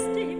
Trusting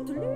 Doch